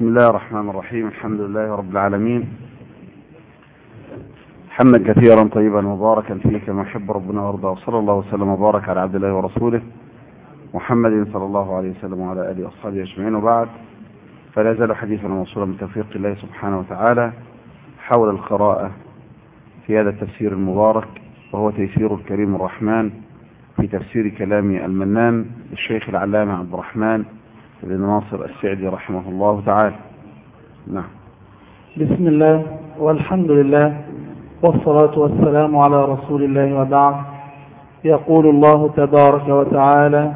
بسم الله الرحمن الرحيم. الحمد لله رب العالمين. حمدا كثيرا طيبا مباركا فيه كما يحب ربنا ويرضى. وصلى الله وسلم وبارك على عبد الله ورسوله محمد صلى الله عليه وسلم وعلى آله وأصحابه أجمعين. وبعد فلا يزال حديثنا موصولا من توفيق الله سبحانه وتعالى حول القراءة في هذا التفسير المبارك وهو تيسير الكريم الرحمن في تفسير كلام المنان للشيخ العلامة عبد الرحمن بن ناصر السعدي رحمه الله تعالى. نعم. بسم الله والحمد لله والصلاة والسلام على رسول الله وبعد. يقول الله تبارك وتعالى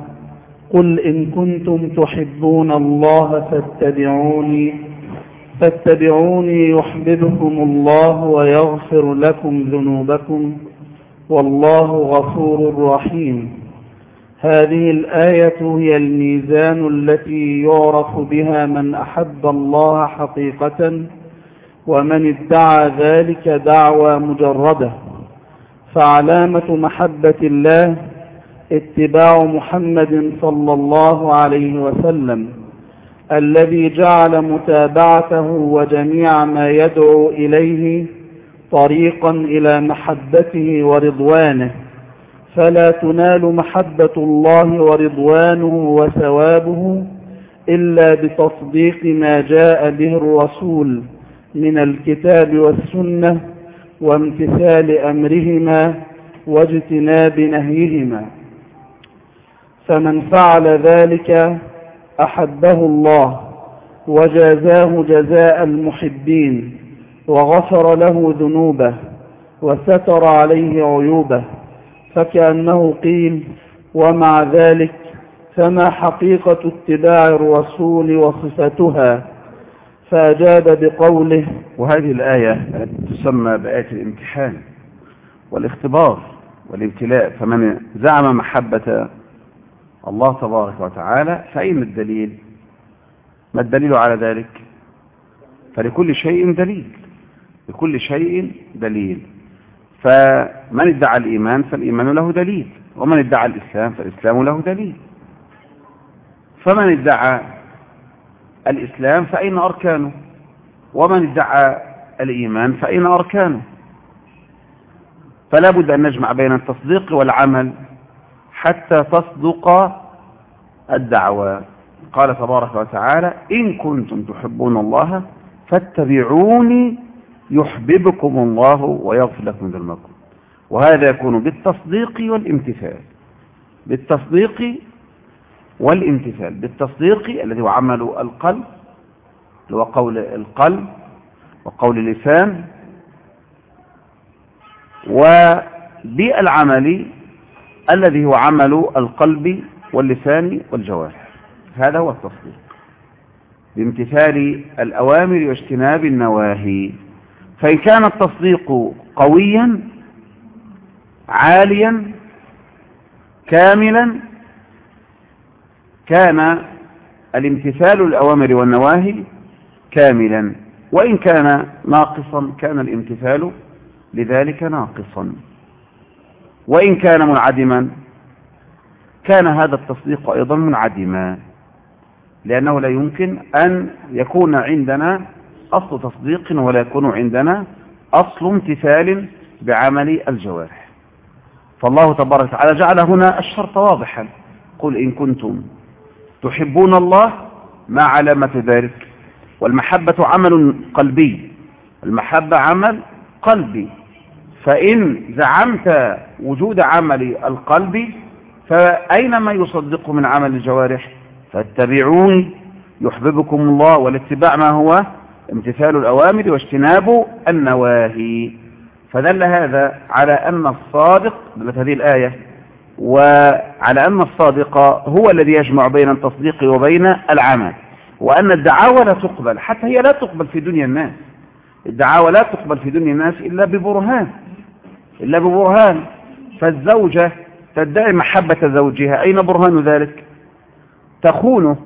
قل إن كنتم تحبون الله فاتبعوني فاتبعوني يحببكم الله ويغفر لكم ذنوبكم والله غفور رحيم. هذه الآية هي الميزان التي يعرف بها من أحب الله حقيقة ومن ادعى ذلك دعوى مجردة. فعلامة محبة الله اتباع محمد صلى الله عليه وسلم الذي جعل متابعته وجميع ما يدعو إليه طريقا إلى محبته ورضوانه. فلا تنال محبة الله ورضوانه وثوابه إلا بتصديق ما جاء به الرسول من الكتاب والسنة وامتثال أمرهما واجتناب نهيهما. فمن فعل ذلك أحبه الله وجازاه جزاء المحبين وغفر له ذنوبه وستر عليه عيوبه. فكأنه قيل ومع ذلك فما حقيقة اتباع الرسول وصفتها؟ فأجاب بقوله وهذه الآية تسمى بآية الامتحان والاختبار والابتلاء فمن زعم محبة الله تبارك وتعالى فأين الدليل؟ ما الدليل على ذلك؟ فلكل شيء دليل لكل شيء دليل. فمن ادعى الإيمان فالإيمان له دليل ومن ادعى الإسلام فالإسلام له دليل. فمن ادعى الإسلام فأين أركانه؟ ومن ادعى الإيمان فأين أركانه؟ فلا بد أن نجمع بين التصديق والعمل حتى تصدق الدعوة. قال تبارك وتعالى إن كنتم تحبون الله فاتبعوني يحببكم الله ويغفر لكم ذنوبكم. وهذا يكون بالتصديق والامتثال. بالتصديق والامتثال. بالتصديق الذي هو عمل القلب اللي هو قول القلب وقول اللسان. وبالعمل الذي هو عمل القلب واللسان والجوارح. هذا هو التصديق. بامتثال الأوامر واجتناب النواهي. فإن كان التصديق قويا عاليا كاملا كان الامتثال الأوامر والنواهي كاملا. وإن كان ناقصا كان الامتثال لذلك ناقصا. وإن كان منعدما كان هذا التصديق أيضا منعدما. لأنه لا يمكن أن يكون عندنا أصل تصديق ولا يكون عندنا أصل امتثال بعمل الجوارح. فالله تبارك وتعالى جعل هنا الشرط واضحا. قل إن كنتم تحبون الله ما علامة ذلك. والمحبة عمل قلبي. المحبة عمل قلبي. فإن زعمت وجود عمل القلب فأين ما يصدق من عمل الجوارح؟ فاتبعوني. يحببكم الله والاتباع ما هو؟ امتثال الأوامر واجتناب النواهي. فدل هذا على أن الصادق دلت هذه الآية وعلى أن الصادق هو الذي يجمع بين التصديق وبين العمل. وأن الدعاوى لا تقبل حتى هي لا تقبل في دنيا الناس. الدعاوى لا تقبل في دنيا الناس إلا ببرهان إلا ببرهان. فالزوجة تدعي محبة زوجها أين برهان ذلك؟ تخونه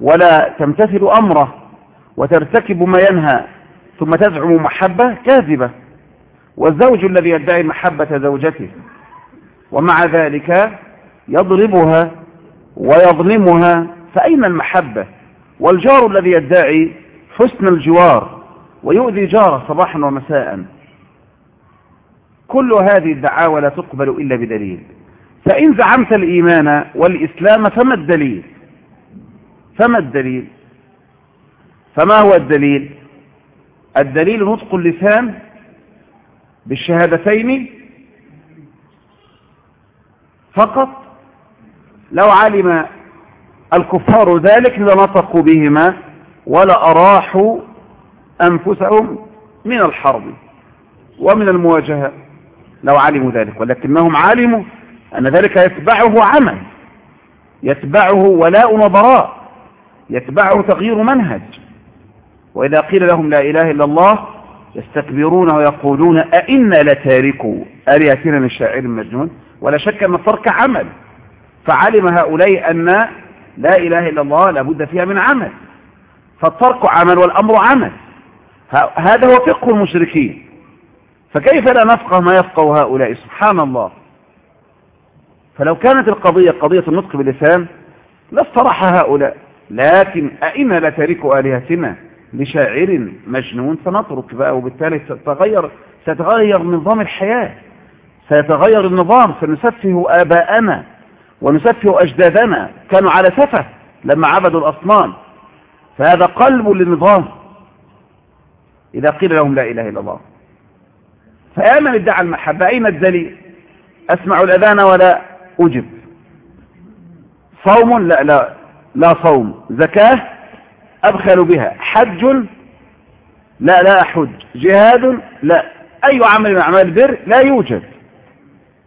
ولا تمتثل أمره. وترتكب ما ينهى ثم تزعم محبة كاذبة. والزوج الذي يدعي محبة زوجته ومع ذلك يضربها ويظلمها فأين المحبة؟ والجار الذي يدعي حسن الجوار ويؤذي جاره صباحا ومساء. كل هذه الدعاوى لا تقبل إلا بدليل. فإن زعمت الإيمان والإسلام فما الدليل؟ فما الدليل؟ فما هو الدليل؟ الدليل نطق اللسان بالشهادتين فقط. لو علم الكفار ذلك لنطقوا بهما ولأراحوا أنفسهم من الحرب ومن المواجهة. لو علموا ذلك ولكنهم علموا أن ذلك يتبعه عمل يتبعه ولاء وبراء يتبعه تغيير منهج. وإذا قيل لهم لا إله إلا الله يستكبرون ويقولون أئنا لتاركوا آلهتنا للشاعر المجنون؟ ولا شك أن الترك عمل. فعلم هؤلاء أن لا إله إلا الله لابد فيها من عمل. فالترك عمل والأمر عمل. هذا هو فقه المشركين. فكيف لا نفقه ما يفقه هؤلاء؟ سبحان الله. فلو كانت القضية قضية النطق باللسان لاستراح هؤلاء. لكن أئنا لتاركوا آلهتنا؟ لشاعر مجنون سنترك بقى وبالتالي ستتغير سيتغير نظام الحياة سيتغير النظام سنسفه آباءنا ونسفه أجدادنا. كانوا على سفة لما عبدوا الأصنام. فهذا قلب للنظام. إذا قيل لهم لا إله إلا الله. فآمن ادعى المحبة. أين الدليل؟ أسمع الأذان ولا أجب. صوم؟ لا لا لا صوم. زكاة؟ أبخل بها. حج لا لا أحج جهاد لا. أي عمل من أعمال البر لا يوجد.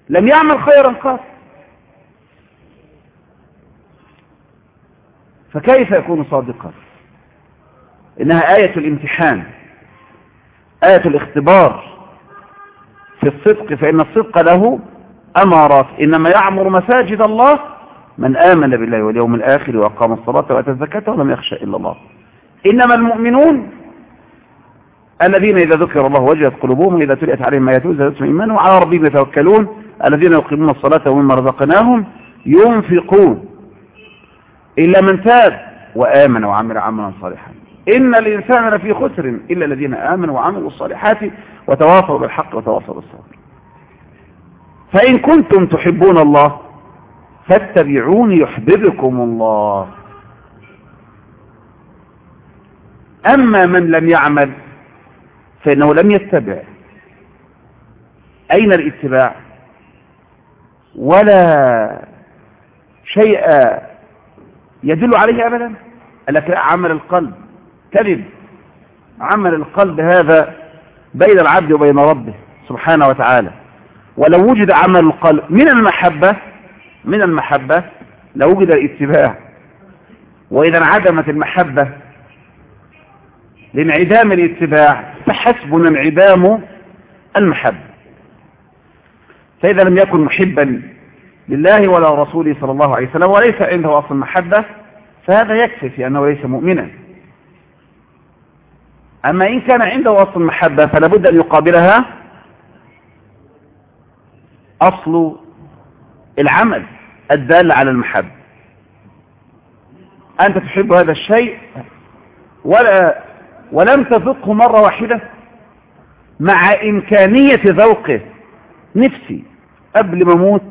لم يعمل خيرا قط فكيف يكون صادقا؟ إنها آية الامتحان آية الاختبار. في الصدق فإن الصدق له أمارات. إنما يعمر مساجد الله من آمن بالله واليوم الآخر وأقام الصلاة وأتى الزكاة ولم يخشى إلا الله. إنما المؤمنون الذين إذا ذكر الله وجهت قلوبهم إذا تليت عليهم ما يتوز زادتهم إيمانا وعلى ربهم يتوكلون الذين يقيمون الصلاة ومما رزقناهم ينفقون. إلا من تاب وآمن وعمل عملا صالحا. إن الإنسان لفي خسر إلا الذين آمنوا وعملوا الصالحات وتواصوا بالحق وتواصوا بالصبر. فإن كنتم تحبون الله فاتبعوني يحببكم الله. أما من لم يعمل فإنه لم يتبع. أين الاتباع؟ ولا شيء يدل عليه أبدا. لك عمل القلب. كذب. عمل القلب هذا بين العبد وبين ربه سبحانه وتعالى. ولو وجد عمل القلب من المحبة من المحبة لوجد الاتباع. وإذا انعدمت المحبة لانعدام الاتباع فحسبنا انعدام المحبة فإذا لم يكن محبا لله ولا رسوله صلى الله عليه وسلم وليس عنده أصل محبة فهذا يكفي في أنه ليس مؤمنا. أما إن كان عنده أصل محبة فلا بد أن يقابلها. أصل العمل الدال على المحبة أنت تحب هذا الشيء ولا ولم تذقه مرة واحدة؟ مع إمكانية ذوقه. نفسي. قبل ما أموت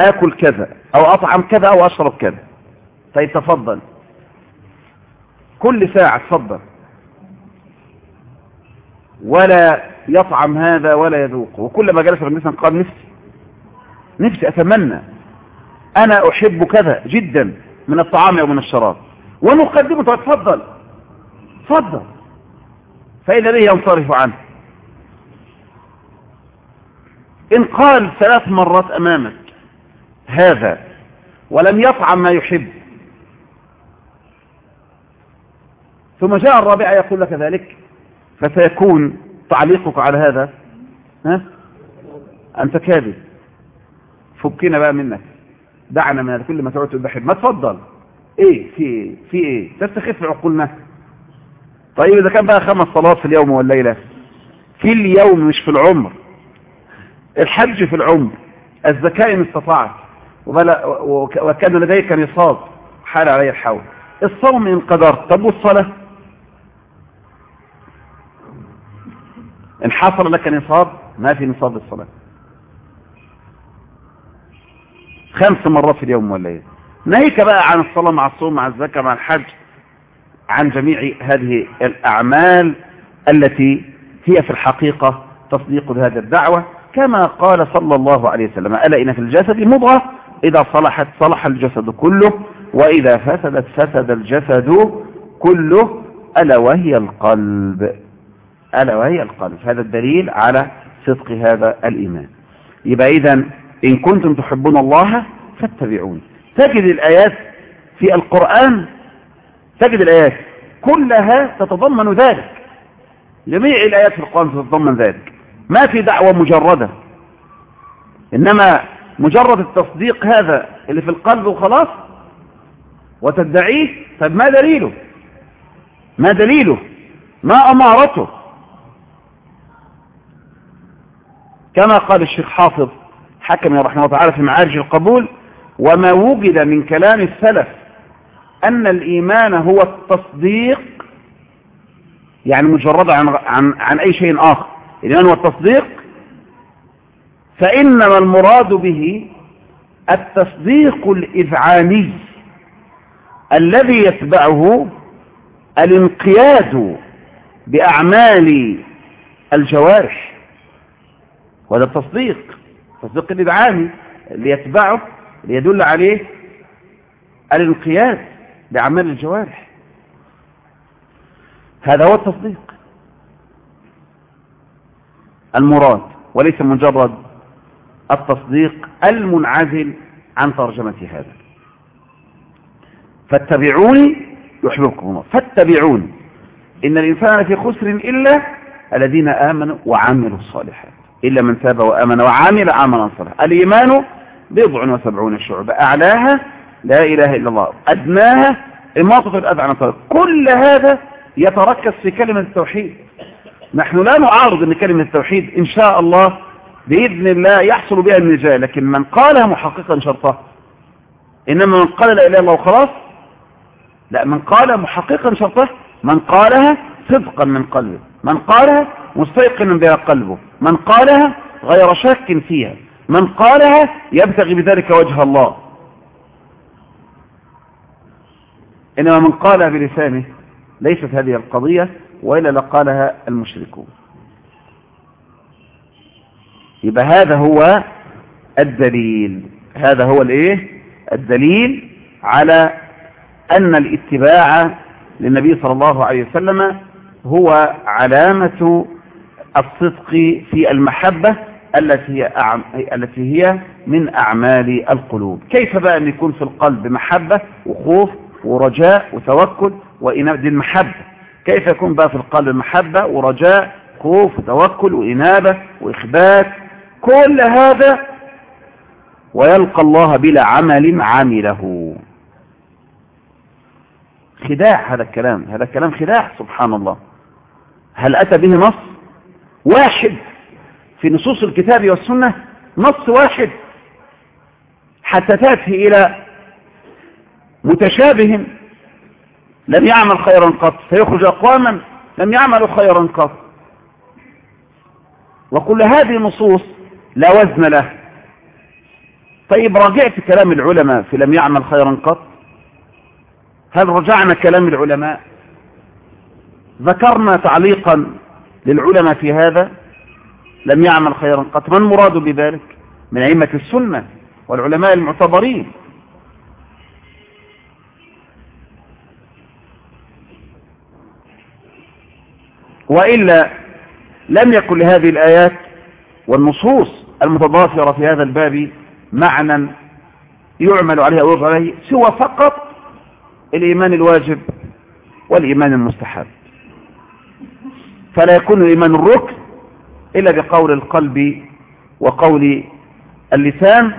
آكل كذا أو أطعم كذا أو أشرب كذا. طيب تفضل. كل ساعة تفضل. ولا يطعم هذا ولا يذوق وكلما جلس النساء قال نفسي نفسي أتمنى أنا أحب كذا جدا من الطعام أو من الشراب. ونقدمه تفضل. تفضل. فإذا به ينصرف عنه. إن قال ثلاث مرات أمامك هذا ولم يطعم ما يحب ثم جاء الرابعة يقول لك ذلك فسيكون تعليقك على هذا؟ ها؟ أنت كاذب. فكنا بقى منك. دعنا من كل ما تقعد بحب ما تفضل. إيه؟ في إيه؟ في إيه؟ تستخف عقولنا. طيب إذا كان بقى خمس صلوات في اليوم والليلة. في اليوم مش في العمر. الحج في العمر. الزكاة إن استطعت. وكان لديك نصاب. حال علي الحول. الصوم إن قدرت. طب والصلاة؟ إن حصل لك نصاب ما في نصاب الصلاة خمس مرات في اليوم ولا إيه؟ ناهيك بقى عن الصلاة مع الصوم مع الزكاة مع الحج عن جميع هذه الأعمال التي هي في الحقيقة تصديق هذه الدعوة. كما قال صلى الله عليه وسلم ألا إن في الجسد مضغة؟ إذا صلحت صلح الجسد كله وإذا فسدت فسد الجسد كله ألا وهي القلب. ألا وهي القلب. هذا الدليل على صدق هذا الإيمان. يبقى إذا إن كنتم تحبون الله فاتبعون تجد الآيات في القرآن تجد الآيات كلها تتضمن ذلك. جميع الآيات في القرآن تتضمن ذلك. ما في دعوة مجردة. إنما مجرد التصديق هذا اللي في القلب وخلاص وتدعيه طب ما دليله؟ ما دليله؟ ما أمارته؟ كما قال الشيخ حافظ حكم رحمه الله تعالى في معارج القبول وما وجد من كلام السلف أن الإيمان هو التصديق يعني مجرد عن, عن, عن أي شيء آخر. الإيمان هو التصديق فإنما المراد به التصديق الإذعاني الذي يتبعه الانقياد بأعمال الجوارح. وهذا التصديق التصديق الإذعاني اللي يتبعه اللي يدل عليه الانقياد بأعمال الجوارح. هذا هو التصديق. المراد وليس مجرد التصديق المنعزل عن ترجمة هذا. فاتبعوني يحببكم الله. فاتبعوني. إن الإنسان في خسر إلا الذين آمنوا وعملوا الصالحات. إلا من تاب وآمن وعمل عملا صالحا الإيمان بضع وسبعون شعبة أعلاها لا إله إلا الله. أدناها إماطة الأذى عن الطريق كل هذا يتركز في كلمة التوحيد. نحن لا نعارض أن كلمة التوحيد إن شاء الله بإذن الله يحصل بها النجاة. لكن من قالها محققا شرطها إنما من قال لا إله إلا الله وخلاص. لا من قال محققا شرطه. من قالها صدقا من قلبه. من قالها مستيقنا بها قلبه. من قالها غير شك فيها. من قالها يبتغي بذلك وجه الله. إنما من قالها بلسانه ليست هذه القضية وإلا لقالها المشركون. يبقى هذا هو الدليل. هذا هو الإيه؟ الدليل على أن الاتباع للنبي صلى الله عليه وسلم هو علامة الصدق في المحبة التي هي. التي هي من أعمال القلوب. كيف بقى أن يكون في القلب محبة وخوف ورجاء وتوكل وإنابة دي المحبة كيف يكون بقى في القلب محبة ورجاء خوف وتوكل وإنابة وإخبات؟ كل هذا ويلقى الله بلا عمل عمله خداع هذا الكلام هذا الكلام خداع سبحان الله. هل أتى به نص؟ واحد في نصوص الكتاب والسنة نص واحد حتى تأتي إلى متشابه لم يعمل خيرا قط فيخرج أقواما لم يعملوا خيرا قط. وكل هذه النصوص لا وزن له. طيب راجعت كلام العلماء في لم يعمل خيرا قط؟ هل رجعنا كلام العلماء؟ ذكرنا تعليقا للعلماء في هذا لم يعمل خيرا قط. ما المراد بذلك؟ من أئمة السنة والعلماء المعتبرين. وإلا لم يكن لهذه الآيات والنصوص المتضافرة في هذا الباب معنى يعمل عليه أو عليه سوى فقط الإيمان الواجب والإيمان المستحب. فلا يكون الإيمان الركن إلا بقول القلب وقول اللسان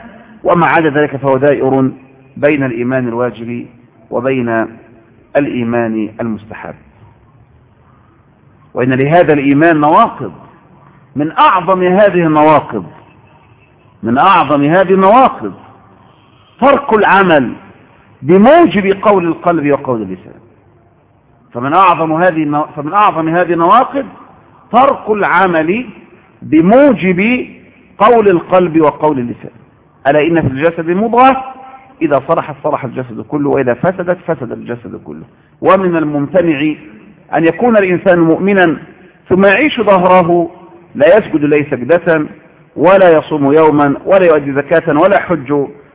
وما عدا ذلك فهو دائر بين الإيمان الواجب وبين الإيمان المستحب. وإن لهذا الإيمان نواقض من أعظم هذه النواقض من أعظم هذه النواقض ترك العمل بموجب قول القلب وقول اللسان. فمن أعظم هذه فمن أعظم هذه النواقض ترك العمل بموجب قول القلب وقول اللسان. ألا إن في الجسد مضغة؟ إذا صلحت صلح الجسد كله وإذا فسدت فسد الجسد كله. ومن الممتنع أن يكون الإنسان مؤمنا ثم يعيش ظهره لا يسجد لي سجدة ولا يصوم يوما ولا يؤدي زكاة ولا يحج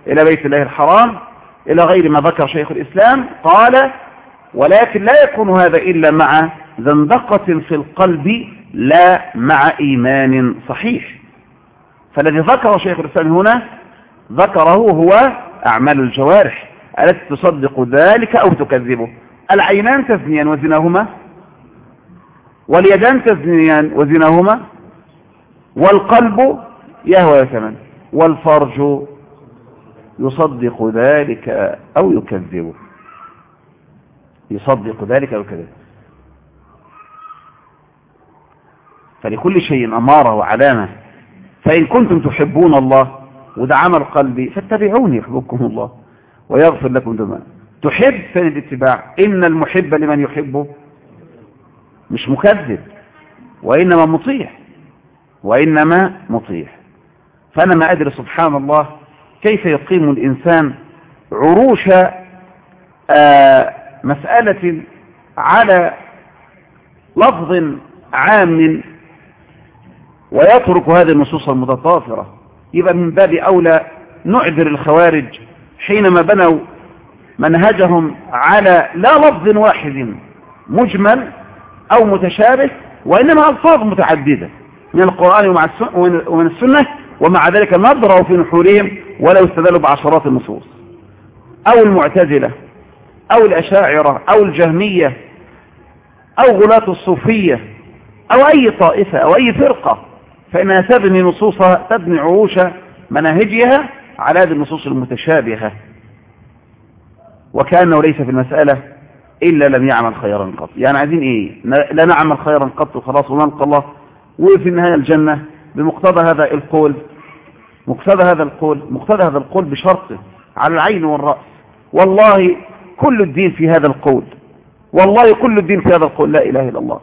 إلى بيت الله الحرام إلى غير ما ذكر شيخ الإسلام قال ولكن لا يكون هذا إلا مع زندقة في القلب لا مع إيمان صحيح. فالذي ذكر شيخ الإسلام هنا ذكره هو أعمال الجوارح. التي تصدق ذلك أو تكذبه؟ العينان تزنيان وزناهما؟ واليدان تزنيان وزناهما؟ والقلب يهوى يتمنى والفرج يصدق ذلك أو يكذبه. يصدق ذلك أو يكذبه فلكل شيء أمارة وعلامة. فإن كنتم تحبون الله وده عمل قلبي فاتبعوني يحببكم الله ويغفر لكم دماء تحب فين الاتباع؟ إن المحب لمن يحبه مش مكذب وإنما مطيع وإنما مطيع. فأنا ما أدري سبحان الله كيف يقيم الإنسان عروش آه مسألة على لفظ عام ويترك هذه النصوص المتطافرة. يبقى من باب أولى نعذر الخوارج حينما بنوا منهجهم على لا لفظ واحد مجمل أو متشابه وإنما ألفاظ متعددة من القرآن ومن السنة ومع ذلك نظروا في نحورهم ولو استدلوا بعشرات النصوص. أو المعتزلة أو الأشاعرة أو الجهمية أو غلاة الصوفية أو أي طائفة أو أي فرقة فإنها تبني نصوصها تبني عروش مناهجها على هذه النصوص المتشابهة. وكأنه ليس في المسألة إلا لم يعمل خيرا قط. يعني عايزين إيه؟ لا نعمل خيرا قط وخلاص ونلقى الله. وفي النهاية الجنة بمقتضى هذا القول مقتضى هذا القول مقتضى هذا القول بشرطه على العين والرأس. والله كل الدين في هذا القول. والله كل الدين في هذا القول. لا إله إلا الله.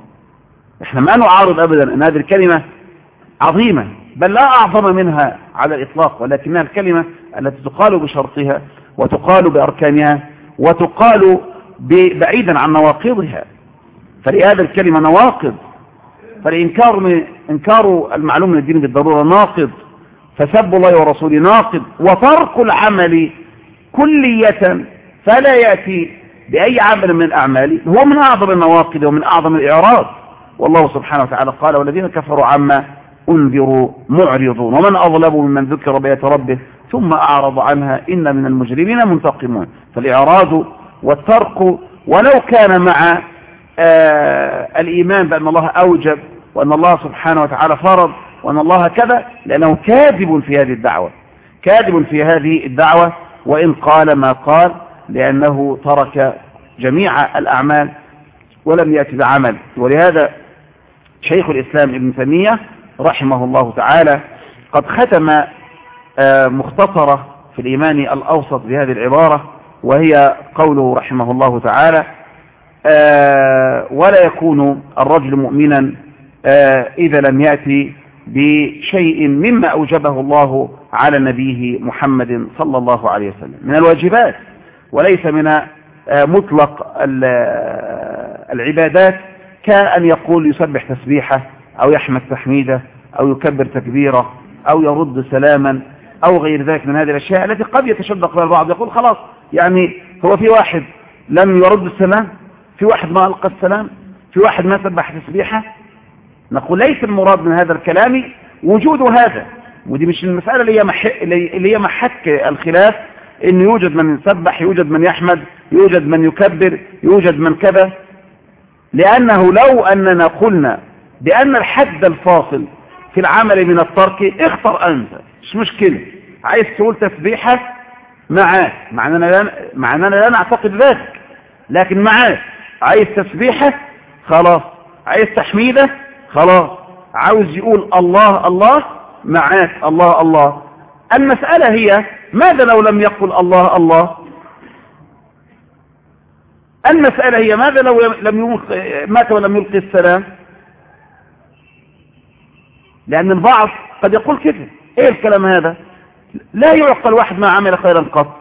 إحنا ما نعارض أبدا أن هذه الكلمة عظيمة بل لا أعظم منها على الإطلاق ولكنها الكلمة التي تقال بشرطها وتقال بأركانها وتقال بعيدا عن نواقضها. فلهذا الكلمة نواقض. فالإنكار إنكار المعلوم من الدين بالضرورة ناقض. فسب الله ورسوله ناقض. وترك العمل كلية فلا يأتي بأي عمل من الأعمال. هو من أعظم النواقض ومن أعظم الإعراض. والله سبحانه وتعالى قال والذين كفروا عما أنذروا معرضون. ومن أظلم ممن ذكر بآيات ربه ثم أعرض عنها إن من المجرمين منتقمون. فالإعراض والترك ولو كان مع آه الإيمان بأن الله أوجب وأن الله سبحانه وتعالى فرض وأن الله كذا لأنه كاذب في هذه الدعوة. كاذب في هذه الدعوة وإن قال ما قال لأنه ترك جميع الأعمال ولم يأتي بعمل. ولهذا شيخ الإسلام ابن تيمية رحمه الله تعالى قد ختم مختصرة في الإيمان الأوسط بهذه العبارة وهي قوله رحمه الله تعالى ولا يكون الرجل مؤمنا إذا لم يأتي بشيء مما أوجبه الله على نبيه محمد صلى الله عليه وسلم. من الواجبات وليس من مطلق العبادات كأن يقول يسبح تسبيحة أو يحمد تحميدة أو يكبر تكبيرة أو يرد سلاما أو غير ذلك من هذه الأشياء التي قد يتشدق بها البعض يقول خلاص يعني هو في واحد لم يرد السلام في واحد ما ألقى السلام في واحد ما سبح تسبيحة نقول ليس المراد من هذا الكلام وجود هذا ودي مش المسألة. اللي هي محك الخلاف إن يوجد من يسبح يوجد من يحمد يوجد من يكبر يوجد من كذا. لأنه لو أننا قلنا بأن الحد الفاصل في العمل من الترك اختر أنت. مش مشكلة. عايز تقول تسبيحة؟ معاك. مع أننا لا, لا نعتقد ذلك. لكن معاك. عايز تسبيحة؟ خلاص. عايز تحميدة؟ خلاص. عاوز يقول الله الله؟ معاك. الله الله. المسألة هي ماذا لو لم يقل الله الله؟ المسألة هي ماذا لو لم مات ولم يلقي السلام؟ لأن البعض قد يقول كده. إيه الكلام هذا؟ لا يعقل واحد ما عمل خيرا قط.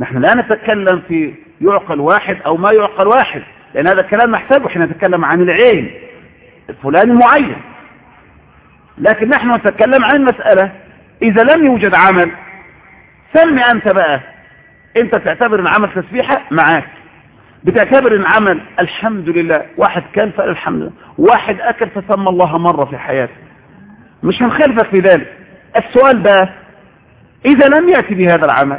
نحن لا نتكلم في يعقل واحد أو ما يعقل واحد لأن هذا الكلام نحتاجه حين نتكلم عن العين. الفلاني معين. لكن نحن نتكلم عن المسألة إذا لم يوجد عمل سمي أنت بقى. أنت تعتبر إن عمل تسبيحة معاك. بتعتبر إن عمل الحمد لله واحد كان فقال الحمد لله. واحد أكل فسمى الله مرة في حياته. مش هنخالفك في ذلك. السؤال بقى إذا لم يأتي بهذا العمل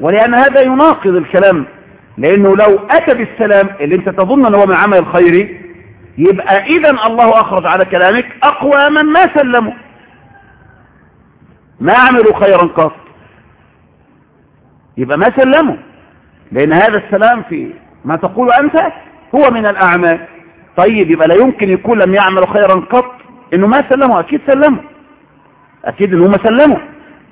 ولأن هذا يناقض الكلام لأنه لو أتى بالسلام اللي أنت تظن أنه من عمل الخير يبقى إذا الله أخرج على كلامك أقوى من ما سلموا ما عملوا خيرا قط. يبقى ما سلموا لأن هذا السلام في ما تقول أنت هو من الأعمال. طيب يبقى لا يمكن يكون لم يعمل خيرا قط إنه ما سلموا أكيد سلموا أكيد إنه ما سلموا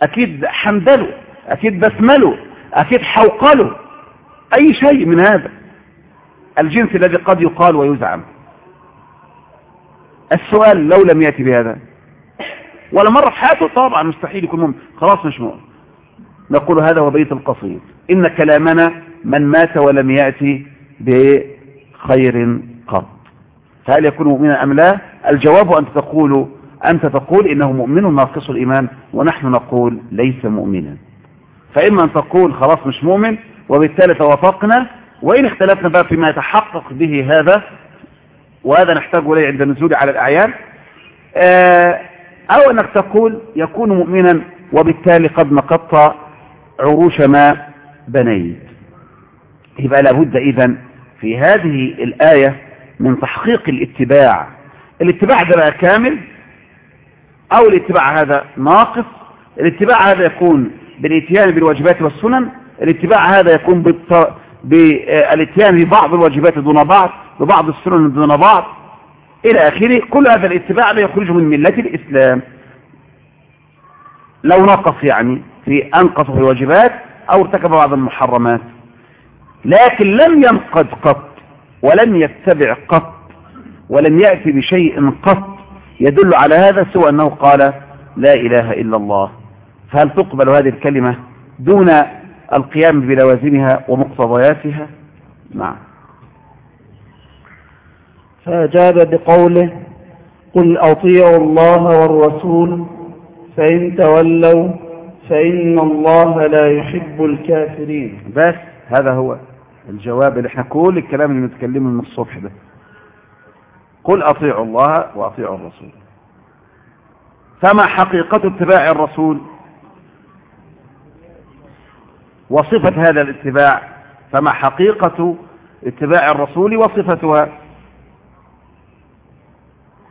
أكيد حمدلوا أكيد بسملوا أكيد حوقلوا أي شيء من هذا. الجنس الذي قد يقال ويزعم. السؤال لو لم يأتي بهذا. ولا مرة في حياته طبعا مستحيل يكون مؤمن خلاص مش مؤمن نقول هذا هو بيت القصيد. إن كلامنا من مات ولم يأتي بخير قط. فهل يكون مؤمنا أم لا؟ الجواب أنت تقول أنت تقول إنه مؤمن ناقص الإيمان ونحن نقول ليس مؤمنا. فإما أن تقول خلاص مش مؤمن وبالتالي توافقنا وإن اختلفنا بقى فيما يتحقق به هذا وهذا نحتاج إليه عند النزول على الأعيان. أو أنك تقول يكون مؤمنا وبالتالي قد نقضت عروش ما بنيت. يبقى لابد إذن في هذه الآية من تحقيق الاتباع. الاتباع ده بقى كامل أو الاتباع هذا ناقص؟ الاتباع هذا يكون بالإتيان بالواجبات والسنن؟ الاتباع هذا يكون. بالإتيان ببعض الواجبات دون بعض؟ ببعض السنن دون بعض إلى آخره. كل هذا الاتباع لا يخرج من ملة الإسلام. لو نقص يعني في أنقص في الواجبات أو ارتكب بعض المحرمات. لكن لم ينقض قط ولم يتبع قط ولم يأتي بشيء قط يدل على هذا سوى أنه قال لا إله إلا الله. فهل تقبل هذه الكلمة دون القيام بلوازمها ومقتضياتها؟ نعم. فأجاب بقوله قل أطيعوا الله والرسول فإن تولوا فإن الله لا يحب الكافرين. بس هذا هو الجواب اللي إحنا كل الكلام اللي بنتكلمه من الصبح ده. قل أطيعوا الله وأطيعوا الرسول. فما حقيقة اتباع الرسول؟ وصفة هذا الاتباع. فما حقيقة اتباع الرسول وصفتها؟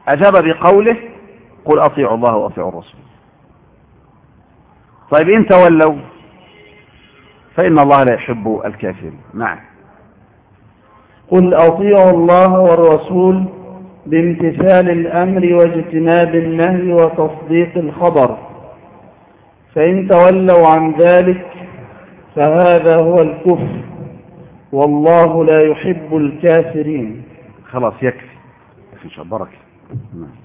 أجاب بقوله قل أطيعوا الله وأطيعوا الرسول. طيب إن تولوا فإن الله لا يحب الكافرين. نعم. قل أطيعوا الله والرسول بامتثال الأمر واجتناب النهي وتصديق الخبر. فإن تولوا عن ذلك فهذا هو الكفر والله لا يحب الكافرين. خلاص يكفي. إن شاء الله بركة نعم.